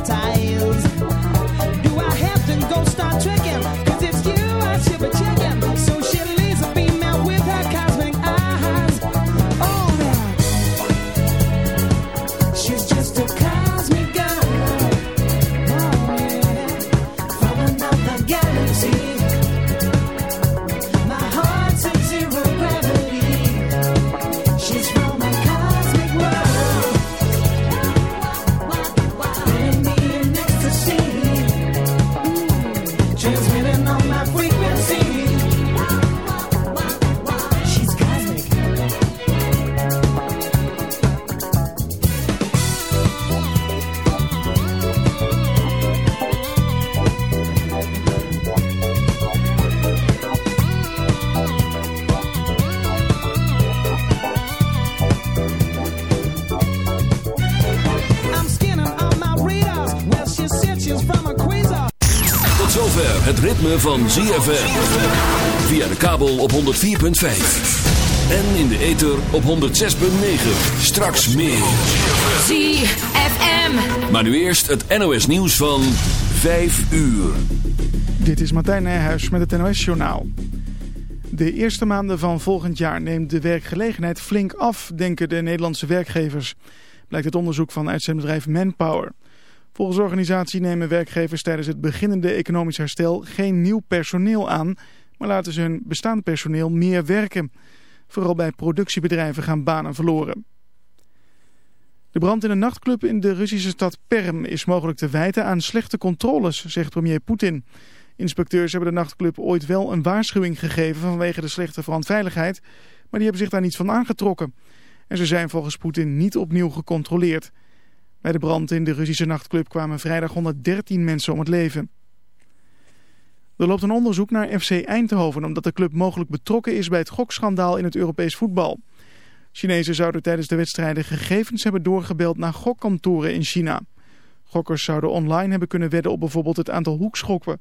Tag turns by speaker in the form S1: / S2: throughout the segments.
S1: hypnotized.
S2: Ritme van ZFM. Via de kabel op 104.5. En in de ether op 106.9. Straks meer.
S3: ZFM.
S2: Maar nu eerst het NOS nieuws van 5 uur.
S4: Dit is Martijn Nijhuis met het NOS-journaal. De eerste maanden van volgend jaar neemt de werkgelegenheid flink af, denken de Nederlandse werkgevers. Blijkt het onderzoek van uitzendbedrijf Manpower. Volgens organisatie nemen werkgevers tijdens het beginnende economisch herstel geen nieuw personeel aan, maar laten ze hun bestaand personeel meer werken. Vooral bij productiebedrijven gaan banen verloren. De brand in een nachtclub in de Russische stad Perm is mogelijk te wijten aan slechte controles, zegt premier Poetin. Inspecteurs hebben de nachtclub ooit wel een waarschuwing gegeven vanwege de slechte brandveiligheid, maar die hebben zich daar niets van aangetrokken. En ze zijn volgens Poetin niet opnieuw gecontroleerd. Bij de brand in de Russische nachtclub kwamen vrijdag 113 mensen om het leven. Er loopt een onderzoek naar FC Eindhoven omdat de club mogelijk betrokken is bij het gokschandaal in het Europees voetbal. Chinezen zouden tijdens de wedstrijden gegevens hebben doorgebeld naar gokkantoren in China. Gokkers zouden online hebben kunnen wedden op bijvoorbeeld het aantal hoekschokken.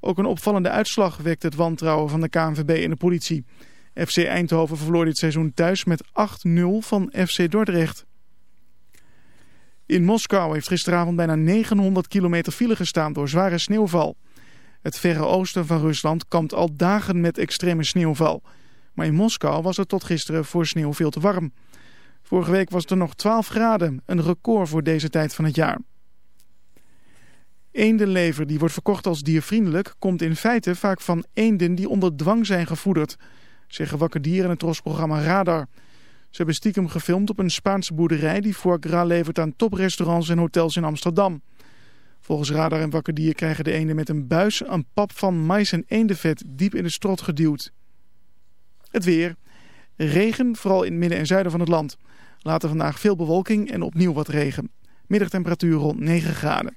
S4: Ook een opvallende uitslag wekt het wantrouwen van de KNVB en de politie. FC Eindhoven verloor dit seizoen thuis met 8-0 van FC Dordrecht. In Moskou heeft gisteravond bijna 900 kilometer file gestaan door zware sneeuwval. Het verre oosten van Rusland kampt al dagen met extreme sneeuwval. Maar in Moskou was het tot gisteren voor sneeuw veel te warm. Vorige week was het er nog 12 graden, een record voor deze tijd van het jaar. Eendenlever die wordt verkocht als diervriendelijk komt in feite vaak van eenden die onder dwang zijn gevoederd, zeggen wakker dieren in het trosprogramma Radar. Ze hebben stiekem gefilmd op een Spaanse boerderij die foie gras levert aan toprestaurants en hotels in Amsterdam. Volgens Radar en Wakker Dier krijgen de eenden met een buis een pap van mais en eendenvet diep in de strot geduwd. Het weer. Regen, vooral in het midden en zuiden van het land. Later vandaag veel bewolking en opnieuw wat regen. Middagtemperatuur rond 9 graden.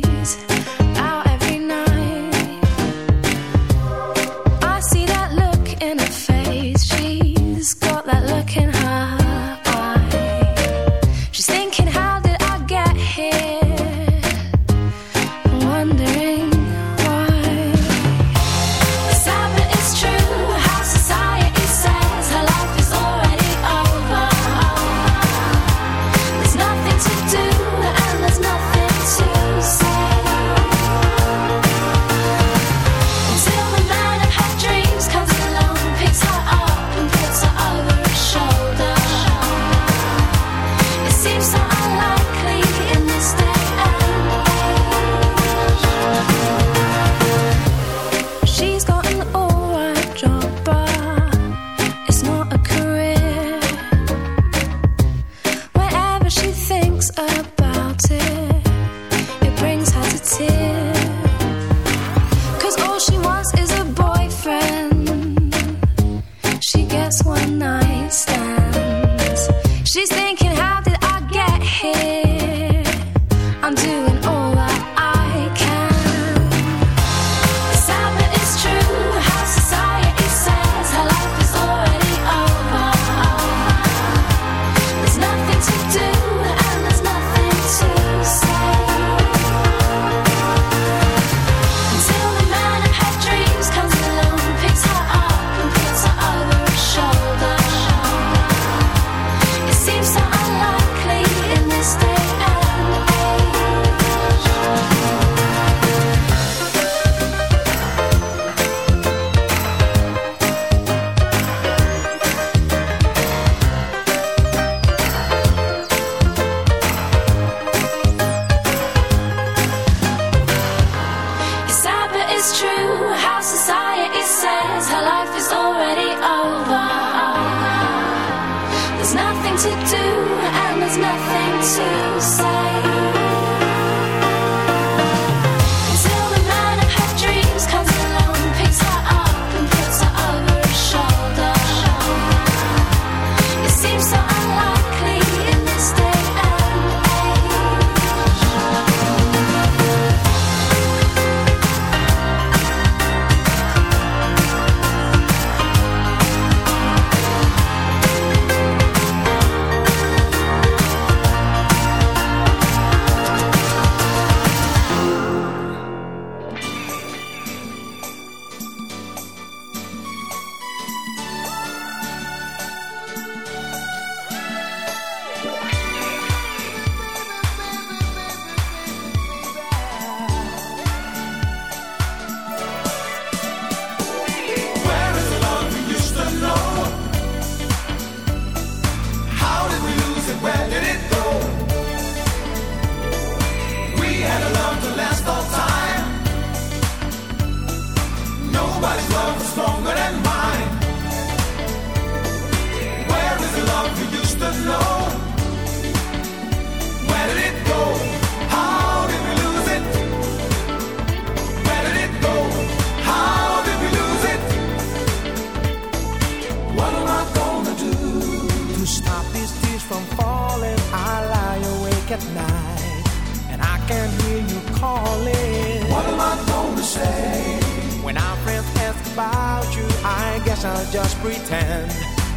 S5: guess I'll just pretend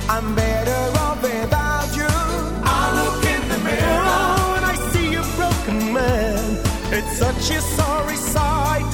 S5: I'm better off without you.
S3: I look in the mirror
S5: and I see a broken man. It's such a sorry sight.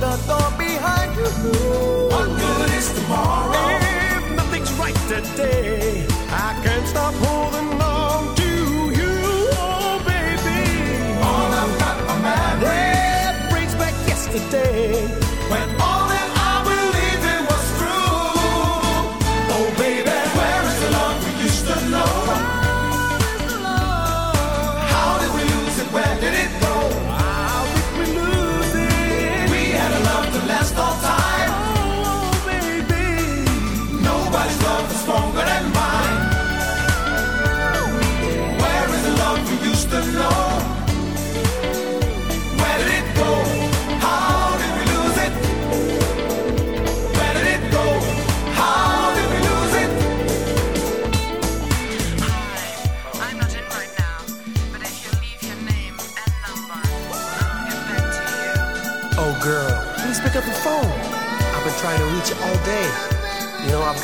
S5: the door behind you.
S3: What good is tomorrow?
S5: If nothing's right today, I can't stop holding on to you, oh baby.
S3: All I've got are memories.
S5: That brings back yesterday.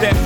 S3: that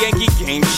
S6: Yankee game.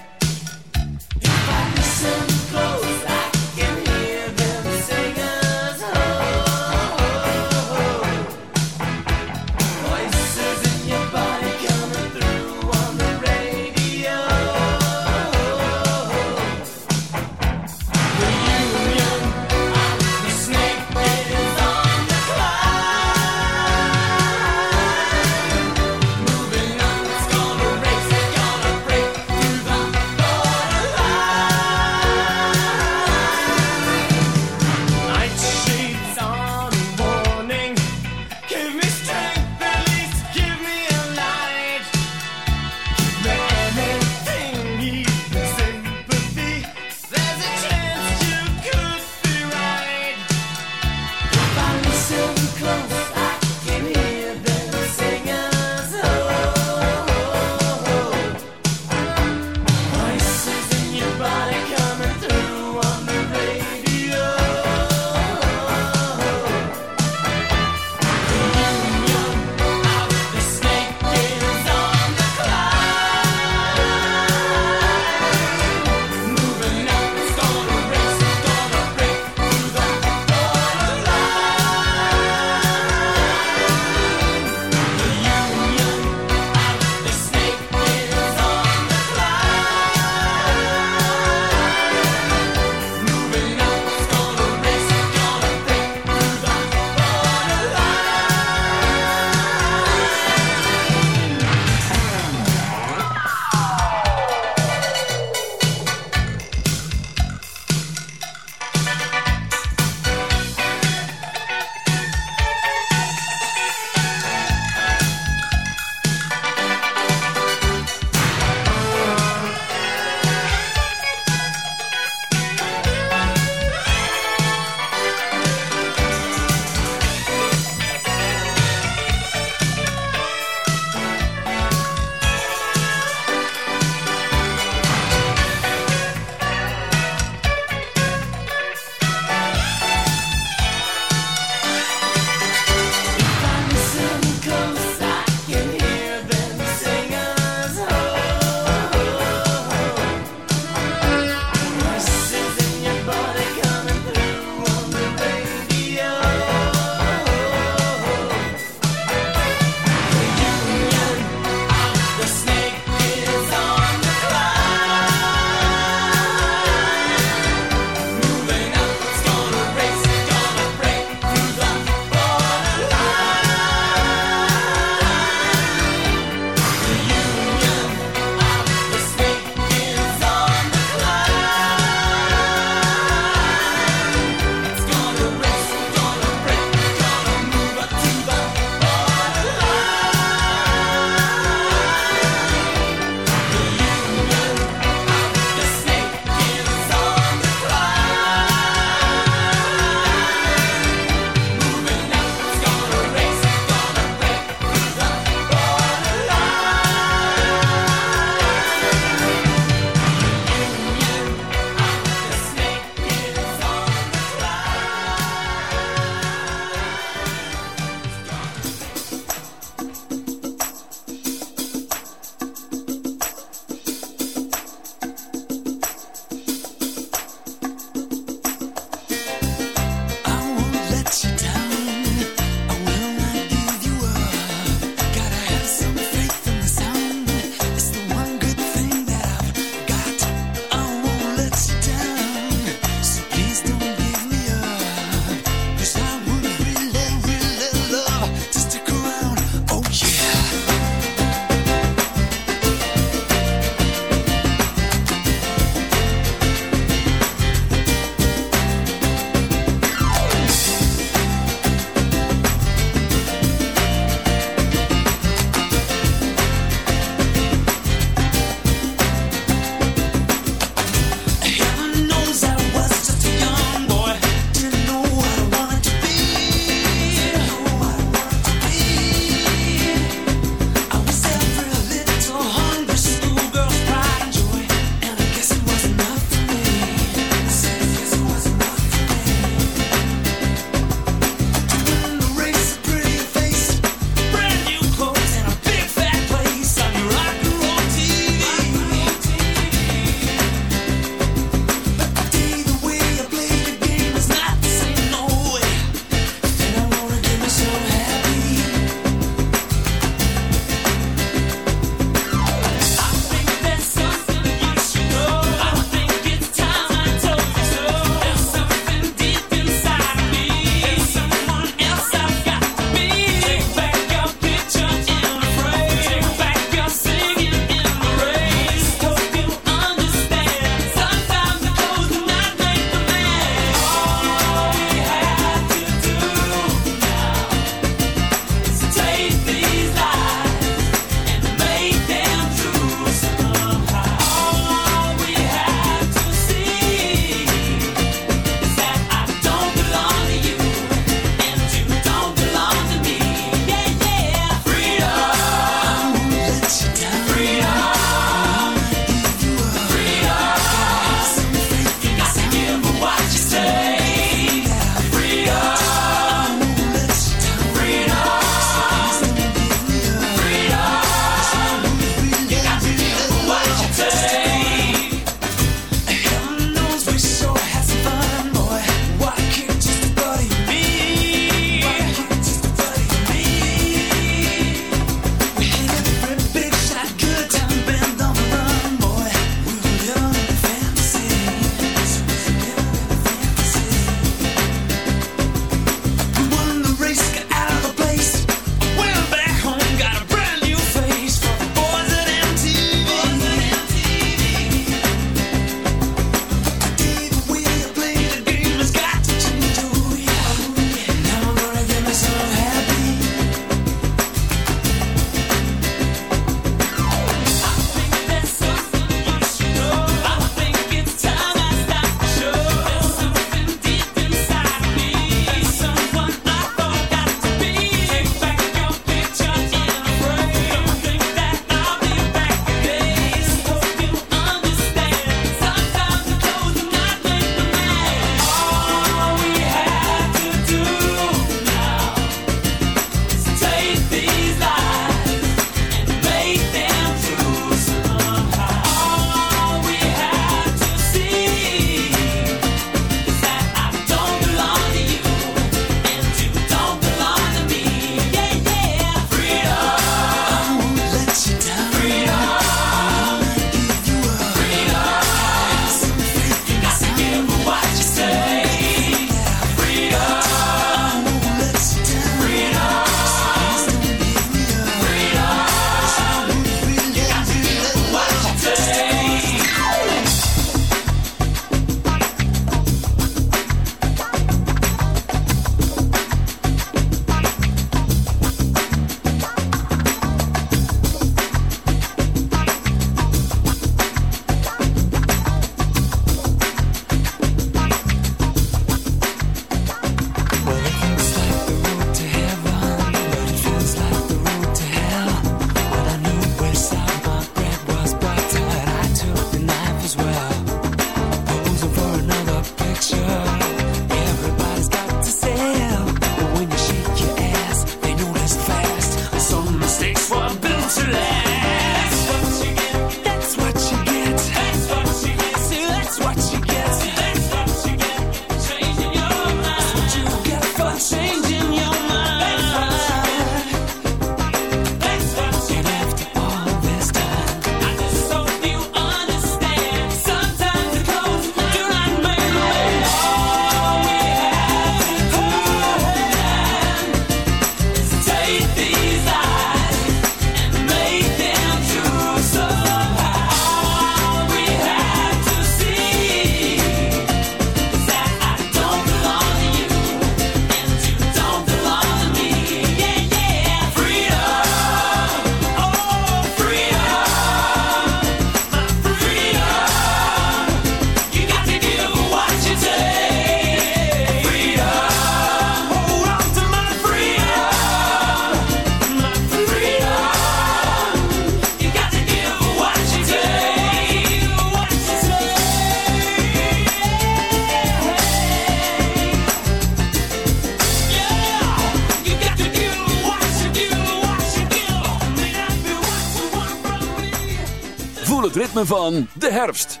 S2: Van de herfst.